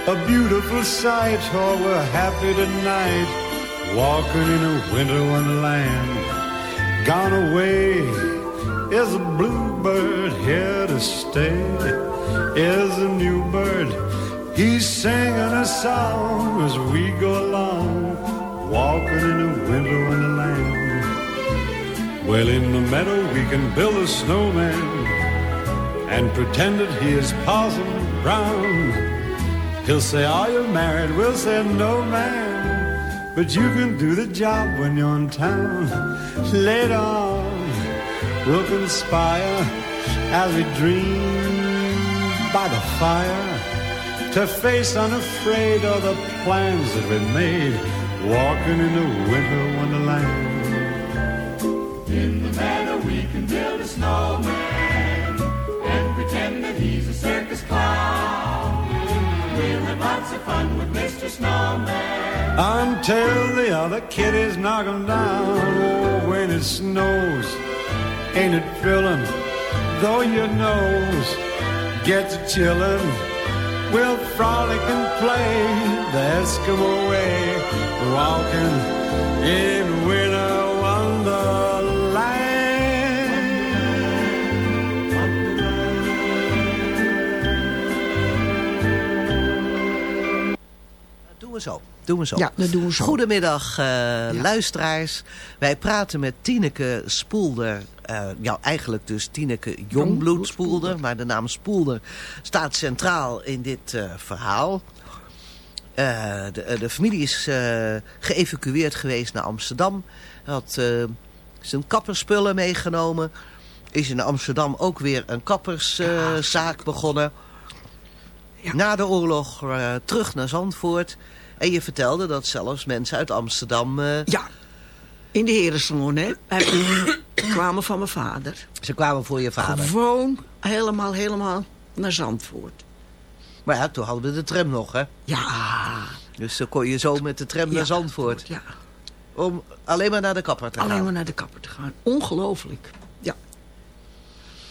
A beautiful sight, oh, we're happy tonight. Walking in a winter wonderland. Gone away is a bluebird here to stay. Is a new bird, he's singing a song as we go along. Walking in a winter wonderland. Well, in the meadow we can build a snowman and pretend that he is Parson Brown. He'll say, Are you married? We'll say, No, man. But you can do the job when you're in town. Later on, we'll conspire as we dream by the fire to face unafraid all the plans that we made. Walking in the winter wonderland. In the meadow we can build a snowman of fun with Mr. Snowman. Until the other kiddies knock 'em down. Oh, when it snows, ain't it thrilling? Though your nose gets chillin', we'll frolic and play the Eskimo way, walking in winter we zo. Doen we zo. Ja, dat doen we zo. Goedemiddag, eh, luisteraars. Wij praten met Tineke Spoelder. eh ja, eigenlijk dus Tineke Jongbloed Spoelder. Maar de naam Spoelder staat centraal in dit eh, verhaal. De, de familie is geëvacueerd geweest naar Amsterdam. Had zijn kapperspullen meegenomen. Is in Amsterdam ook weer een kapperszaak begonnen. Ja. Na de oorlog terug naar Zandvoort. En je vertelde dat zelfs mensen uit Amsterdam... eh, Ja, in de herensalon, hè. Hij- <coughs> kwamen van mijn vader. ze kwamen voor je vader. Gewoon helemaal, helemaal naar Zandvoort. Maar ja, toen hadden we de tram nog, hè. Ja. Dus dan kon je zo met de tram Ja, naar Zandvoort. Ja, Om alleen maar naar de kapper te gaan. alleen maar naar de kapper te gaan. Ongelooflijk. Ja.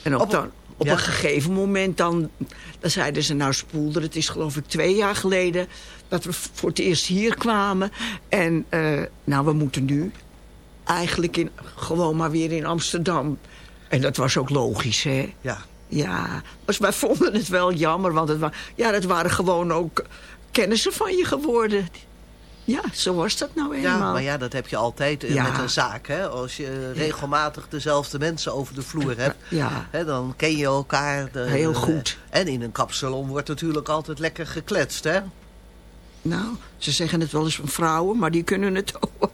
En op, Op- dan, op ja. een gegeven moment dan, dan zeiden ze nou spoelder. Het is geloof ik twee jaar geleden dat we voor het eerst hier kwamen. En eh, nou, we moeten nu eigenlijk in, gewoon maar weer in Amsterdam. En dat was ook logisch, hè. Ja. Ja, dus wij vonden het wel jammer, want het, ja, dat waren gewoon ook kennissen van je geworden. Ja, zo was dat nou Ja, eenmaal. maar ja, dat heb je altijd eh, Ja. met een zaak. Hè? Als je regelmatig dezelfde mensen over de vloer hebt, Ja. hè, dan ken je elkaar. De, Heel goed. En in een kapsalon wordt natuurlijk altijd lekker gekletst, hè? Nou, ze zeggen het wel eens van vrouwen, maar die kunnen het <laughs> ook.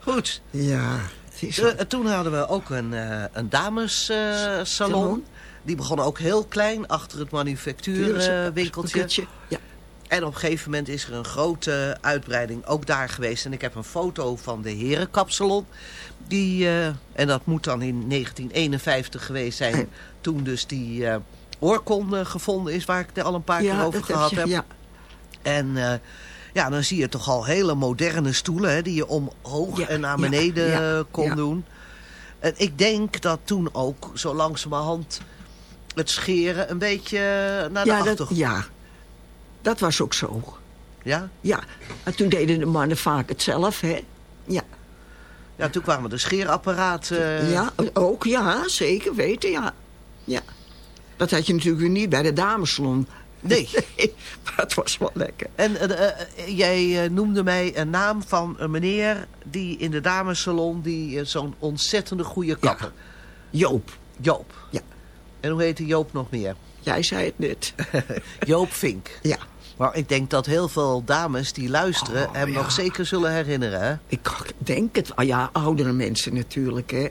Goed. Ja. Eh, toen hadden we ook een, eh, een damessalon. Salon. Die begon ook heel klein, achter het manufactuurwinkeltje. Winkeltje. Ja. En op een gegeven moment is er een grote uitbreiding ook daar geweest. En ik heb een foto van de herenkapsalon. Die, eh, en dat moet dan in 1951 geweest zijn. <clears throat> toen dus die eh oorkonde gevonden is, waar ik het al een paar keer over gehad je- heb. Ja. En eh, ja, dan zie je toch al hele moderne stoelen... Hè, die je omhoog Ja, en naar beneden kon doen. En ik denk dat toen ook zo langzamerhand het scheren een beetje naar de Ja, dat, achtergrond... ja, dat was ook zo. Ja? Ja, en toen deden de mannen vaak het zelf, hè. Ja, ja, toen kwamen de scheerapparaten... ja ook, ja, zeker weten, ja. ja. Dat had je natuurlijk niet bij de damesalon. <laughs> Nee. maar het was wel lekker. En eh, eh, jij eh, noemde mij een naam van een meneer die in de damessalon... die zo'n ontzettende goede kapper... Joop. Joop. Ja. En hoe heette Joop nog meer? Jij zei het net. <laughs> Joop Vink. Ja. Maar ik denk dat heel veel dames die luisteren... Oh, hem ja. nog zeker zullen herinneren, hè? Ik denk het. Ah ja, oudere mensen natuurlijk, hè.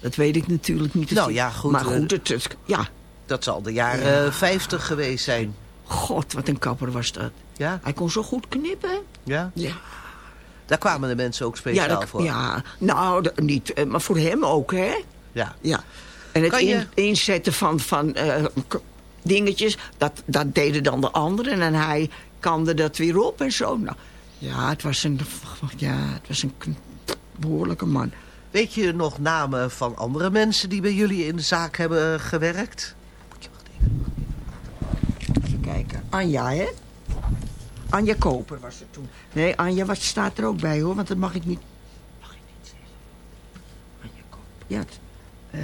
Dat weet ik natuurlijk niet. Nou ja, goed, Maar eh, goed, het, het- ja. Dat zal de jaren Ja. 50 geweest zijn. God, wat een kapper was dat. Ja? Hij kon zo goed knippen. Ja? Ja. Daar kwamen de mensen ook speciaal ja, dat- voor. ja, nou, niet, eh, maar voor hem ook, hè? Ja. Ja. En het Kan je- in- inzetten van, van eh, dingetjes, dat, dat deden dan de anderen. En hij kamde dat weer op en zo. Nou, ja, het was een, ja, het was een behoorlijke man. Weet je nog namen van andere mensen die bij jullie in de zaak hebben gewerkt? Even kijken. Anja, hè? Anja Koper was er toen. Nee, Anja was, staat er ook bij, hoor. Want dat mag ik niet... Mag ik niet zeggen. Anja Koper. Ja, eh,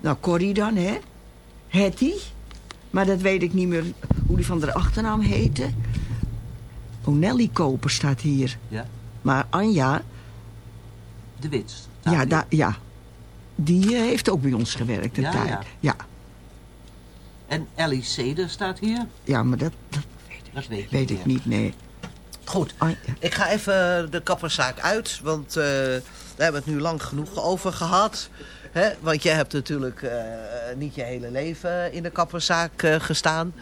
nou, Corrie dan, hè? Hetty. Maar dat weet ik niet meer hoe die van de achternaam heette. Nelly Koper staat hier. Ja. Maar Anja, De Wit. ja, da, ja, die eh, heeft ook bij ons gewerkt een Ja, tijd. ja. ja. En Ellie Seder staat hier? Ja, maar dat, dat Dat weet, weet ik niet, nee. Goed, Ah, ja. ik ga even de kapperszaak uit, want eh, daar hebben we het nu lang genoeg over gehad. Hè? Want jij hebt natuurlijk eh, niet je hele leven in de kapperszaak eh, gestaan.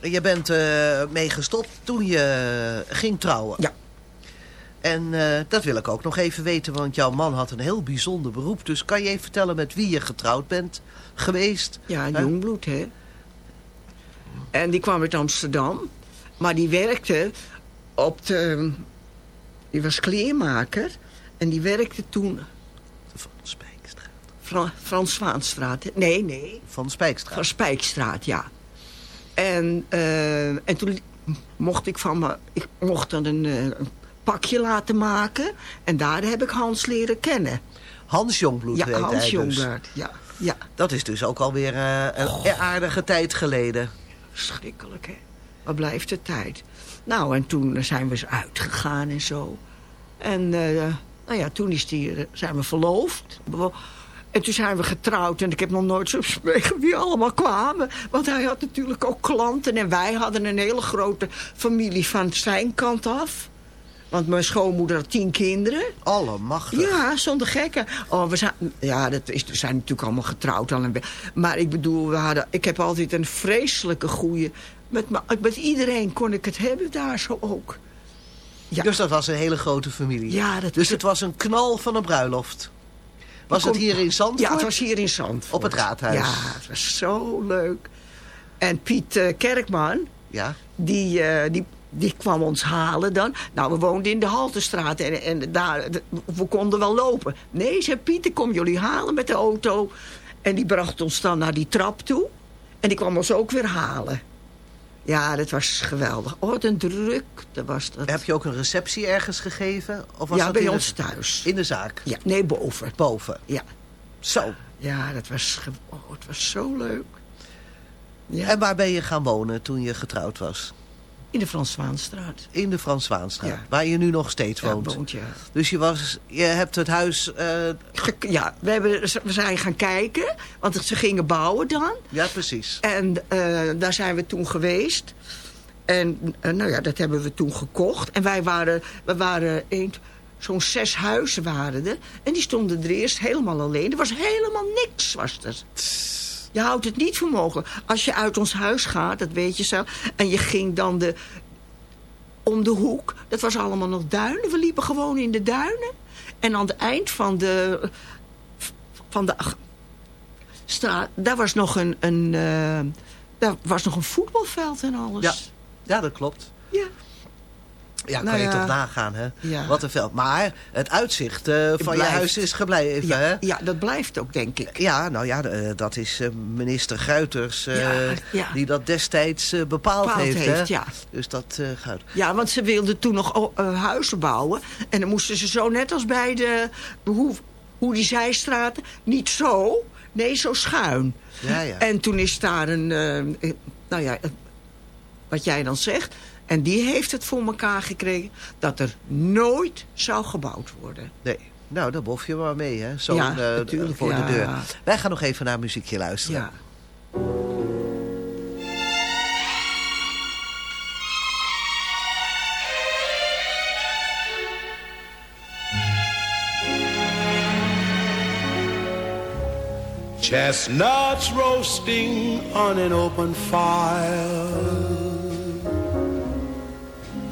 Je bent eh mee gestopt toen je ging trouwen. Ja. En dat wil ik ook nog even weten, want jouw man had een heel bijzonder beroep. Dus kan je even vertellen met wie je getrouwd bent geweest? Ja, een jongbloed, hè. En die kwam uit Amsterdam. Maar die werkte op de... Die was kleermaker. En die werkte toen... Van Spijkstraat. Fra Frans Zwaanstraat. Nee, nee. Van Spijkstraat. Van Spijkstraat, ja. En, eh, en toen mocht ik van me... Ik mocht dan een, eh, een pakje laten maken. En daar heb ik Hans leren kennen. Hans Jongbloed ja, Hans dus. Jongbloed. Ja, ja. Dat is dus ook alweer eh, een aardige tijd geleden. Schrikkelijk, hè. Wat blijft de tijd? Nou, en toen zijn we eens uitgegaan en zo. En nou ja, toen is die, zijn we verloofd. En toen zijn we getrouwd. En ik heb nog nooit zo spreken wie allemaal kwamen. Want hij had natuurlijk ook klanten. En wij hadden een hele grote familie van zijn kant af. Want mijn schoonmoeder had tien kinderen. Allemachtig. Ja, zonder gekken. Oh, we zijn, ja, dat is, we zijn natuurlijk allemaal getrouwd. Al be- maar ik bedoel, we hadden, ik heb altijd een vreselijke goede... Met, me- met iedereen kon ik het hebben daar zo ook. Ja. Dus dat was een hele grote familie. Ja, dat dus het was een knal van een bruiloft. Was het hier in Zandvoort? Ja, het was hier in Zandvoort. Op het raadhuis? Ja, het was zo leuk. En Piet eh, Kerkman, Ja. die, eh, die, die kwam ons halen dan. Nou, we woonden in de Haltestraat en, en daar, we konden wel lopen. Nee, zei Piet, ik kom jullie halen met de auto. En die bracht ons dan naar die trap toe. En die kwam ons ook weer halen. Ja, dat was geweldig. Oh, wat een druk. Dat was dat. Heb je ook een receptie ergens gegeven? Of was ja, dat bij de- ons thuis. In de zaak? Ja, nee, boven. Boven? Ja. Zo. Ja, dat was, oh, het was zo leuk. Ja. En waar ben je gaan wonen toen je getrouwd was? In de Frans Zwaanstraat. In de Frans Zwaanstraat. Ja. Waar je nu nog steeds Ja, woont. woont, ja. Dus je, was, je hebt het huis... Ge- Ja, we, hebben, we zijn gaan kijken, want ze gingen bouwen dan. ja, precies. En eh, daar zijn we toen geweest. En eh, nou ja, dat hebben we toen gekocht. En wij waren, we waren zo'n zes huizen waren er. En die stonden er eerst helemaal alleen. Er was helemaal niks, was er. Je houdt het niet voor mogelijk. Als je uit ons huis gaat, dat weet je zo... en je ging dan de, om de hoek, dat was allemaal nog duinen. We liepen gewoon in de duinen. En aan het eind van de, van de straat, daar was nog een, een, eh, daar was nog een voetbalveld en alles. Ja, ja dat klopt. Ja. Ja, kan Nou je ja. toch nagaan, hè? Ja. Wat een veld. Maar het uitzicht eh, van je huis is gebleven, Ja, hè? ja, dat blijft ook, denk ik. Ja, nou ja, eh, dat is eh, minister Guiters die dat destijds bepaald, Bepaald heeft. heeft, hè? ja. Dus dat gaat. Ja, want ze wilden toen nog oh, huizen bouwen. En dan moesten ze zo net als bij de... Hoe, hoe die zijstraten, niet zo, nee, zo schuin. Ja, ja. En toen is daar een... nou ja, wat jij dan zegt... En die heeft het voor elkaar gekregen dat er nooit zou gebouwd worden. Nee. Nou, daar bof je maar mee, hè? Zo Ja, natuurlijk, voor ja. de deur. Wij gaan nog even naar muziekje luisteren. Ja. Chestnuts roasting on an open fire.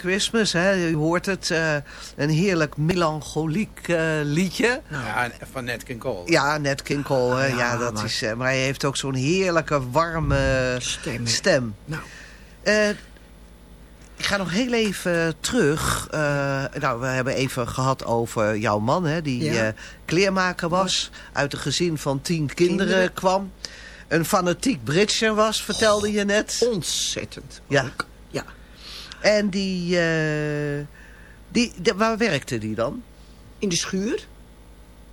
Christmas, hè? u hoort het. eh, een heerlijk melancholiek eh, liedje. Ja, van Nat King Cole. Ja, Nat King Cole, hè? Ja, ja, dat maar- is, eh, maar hij heeft ook zo'n heerlijke, warme Stem. Nou. Ik ga nog heel even terug. Nou, we hebben even gehad over jouw man, hè, die Ja. kleermaker was. Uit een gezin van tien kinderen, Kinderen. kwam. Een fanatiek Britser was, vertelde je net. Ontzettend. Ja. En die, eh, die, de- waar werkte die dan? In de schuur.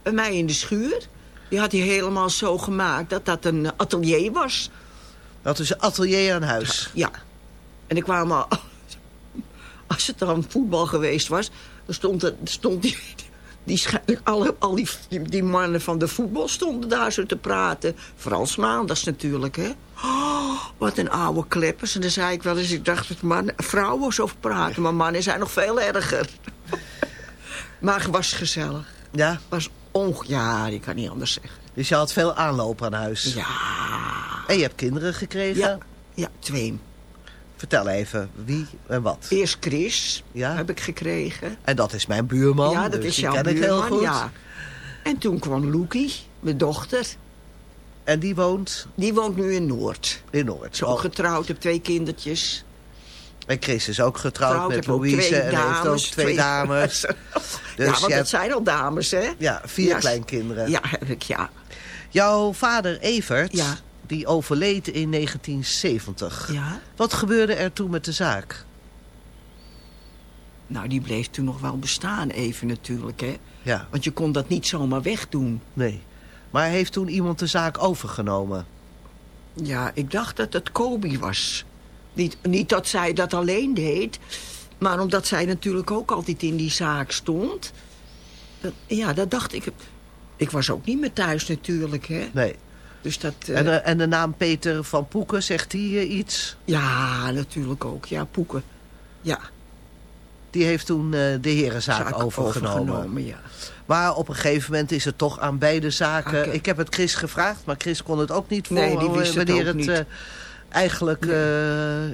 Bij mij in de schuur. Die had hij helemaal zo gemaakt dat dat een atelier was. Dat is een atelier aan huis. Ja. En er kwamen al- <laughs> als het dan voetbal geweest was... dan stond, er, stond die, die, alle, al die, die, mannen van de voetbal stonden daar zo te praten. Vooral 's maandags natuurlijk, hè. Oh, wat een oude kleppers. En dan zei ik wel eens, ik dacht dat man, vrouwen zo praten... maar mannen zijn nog veel erger. <laughs> maar het was gezellig. Ja? Was onge... Ja, ik kan niet anders zeggen. Dus je had veel aanloop aan huis. Ja. En je hebt kinderen gekregen? Ja, ja twee. Vertel even, wie en wat? Eerst Chris Ja? heb ik gekregen. En dat is mijn buurman. ja, dat dus is die jouw ken ik buurman, heel goed. ja. En toen kwam Loekie, mijn dochter. En die woont Die woont nu in Noord. in Noord. Is ook getrouwd, heb twee kindertjes. En Chris is ook getrouwd Getrouwd, met heb ook Louise twee en heeft ook dames, twee, twee- dames. <laughs> ja, Dus want je dat hebt zijn al dames, hè? ja, vier Ja, kleinkinderen. Ja, heb ik, ja. Jouw vader Evert, Ja. Die overleed in 1970. Ja. Wat gebeurde er toen met de zaak? Nou, die bleef toen nog wel bestaan even natuurlijk, hè? Ja, Want je kon dat niet zomaar wegdoen. nee. Maar heeft toen iemand de zaak overgenomen? Ja, ik dacht dat het Kobe was. Niet, niet dat zij dat alleen deed, maar omdat zij natuurlijk ook altijd in die zaak stond. Dat- ja, dat dacht ik. Ik was ook niet meer thuis natuurlijk, hè. Nee. Dus dat... eh, En, de, en de naam Peter van Poeken, zegt die eh, iets? Ja, natuurlijk ook. Ja, Poeken. Ja, Die heeft toen eh, de herenzaak zaak overgenomen. ja. Maar op een gegeven moment is het toch aan beide zaken... Ik heb het Chris gevraagd, maar Chris kon het ook niet voor Nee, die wist wanneer het eh, eigenlijk... eh,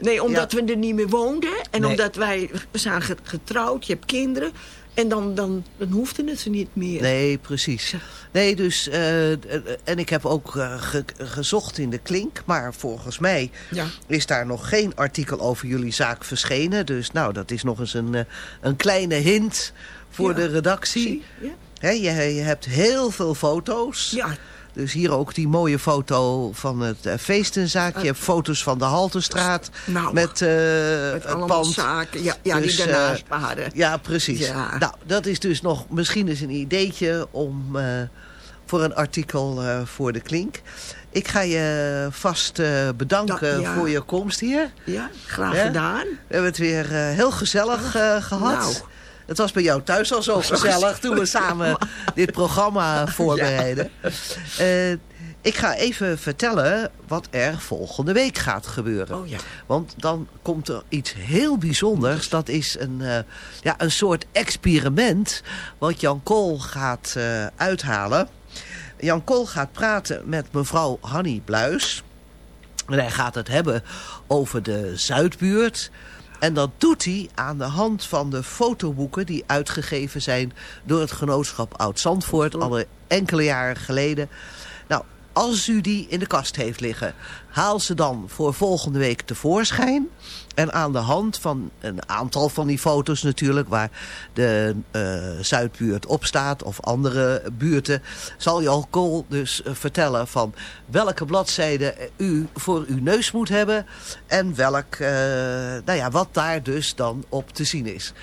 Nee, omdat we er niet meer woonden. En Nee. omdat wij... We zijn ge- getrouwd, je hebt kinderen. En dan, dan, dan hoefde het ze niet meer. Nee, precies. Nee, dus... eh, eh, en ik heb ook eh, ge- gezocht in de klink. Maar volgens mij Ja. is daar nog geen artikel over jullie zaak verschenen. Dus nou, dat is nog eens een, een kleine hint voor Ja. de redactie. Ja. Je, je hebt heel veel foto's. Ja, Dus hier ook die mooie foto van het uh, feestenzaak. Je hebt foto's van de Halterstraat Nou, met, eh, met het pand. zaken. Ja, ja Dus, die eh, daarnaast waren. Ja, precies. Ja. Nou, dat is dus nog misschien eens een ideetje om eh, voor een artikel eh, voor de Klink. Ik ga je vast eh, bedanken ja. voor je komst hier. Ja, graag gedaan. We hebben het weer eh, heel gezellig eh, gehad. Nou. Het was bij jou thuis al zo gezellig toen we samen dit programma <laughs> voorbereiden. Eh, ik ga even vertellen wat er volgende week gaat gebeuren. Oh ja. Want dan komt er iets heel bijzonders. Dat is een, eh, ja, een soort experiment wat Jan Kool gaat eh, uithalen. Jan Kool gaat praten met mevrouw Hanny Bluis. En hij gaat het hebben over de Zuidbuurt. En dat doet hij aan de hand van de fotoboeken die uitgegeven zijn door het genootschap Oud-Zandvoort al enkele jaren geleden. Als u die in de kast heeft liggen, haal ze dan voor volgende week tevoorschijn. En aan de hand van een aantal van die foto's natuurlijk... waar de eh, Zuidbuurt op staat of andere buurten... zal Jan Kool dus eh, vertellen van welke bladzijde u voor uw neus moet hebben... en welk, eh, nou ja, wat daar dus dan op te zien is.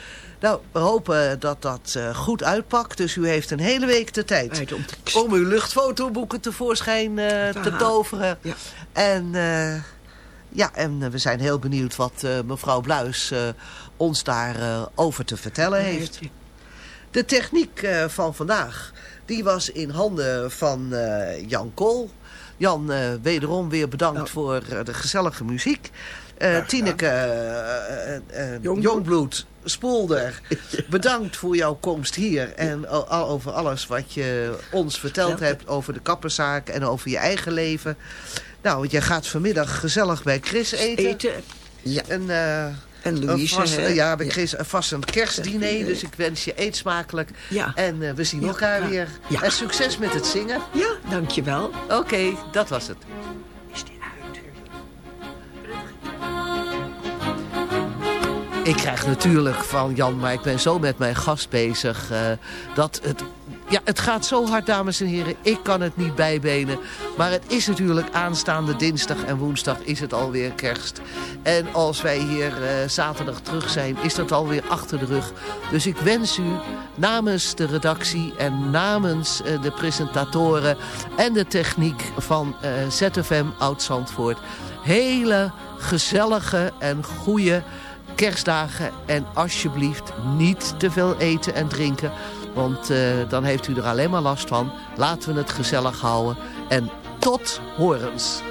Nou, we hopen dat dat eh, goed uitpakt. Dus u heeft een hele week de tijd Uit om te- om uw luchtfotoboeken tevoorschijn eh te toveren. Ja. En, ja, en eh, we zijn heel benieuwd wat mevrouw Bluis ons daarover over te vertellen heeft. De techniek van vandaag, die was in handen van Jan Kool. Jan, wederom weer bedankt Nou. voor de gezellige muziek. Eh Tineke eh, eh, Jongbloed. Jongbloed, Spoelder, <laughs> bedankt voor jouw komst hier. En al, over alles wat je ons verteld hebt over de kapperszaak en over je eigen leven. Nou, je gaat vanmiddag gezellig bij Chris eten. Eten. Ja. En, eh, En Louise, vast, hè? ja, bij Chris een vast een kerstdiner. Dus ik wens je eet smakelijk. Ja. En eh, we zien Ja. elkaar Ja. weer. Ja. En succes met het zingen. Ja, dankjewel. Oké, dat was het. Ik krijg natuurlijk van Jan, maar ik ben zo met mijn gast bezig. eh, dat het, ja, het gaat zo hard, dames en heren. Ik kan het niet bijbenen. Maar het is natuurlijk aanstaande dinsdag en woensdag is het alweer kerst. En als wij hier eh, zaterdag terug zijn, is dat alweer achter de rug. Dus ik wens u namens de redactie en namens eh, de presentatoren... en de techniek van ZFM Oud-Zandvoort... hele gezellige en goede kerstdagen. En alsjeblieft niet te veel eten en drinken. Want eh, dan heeft u er alleen maar last van. Laten we het gezellig houden. En tot horens.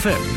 ZFM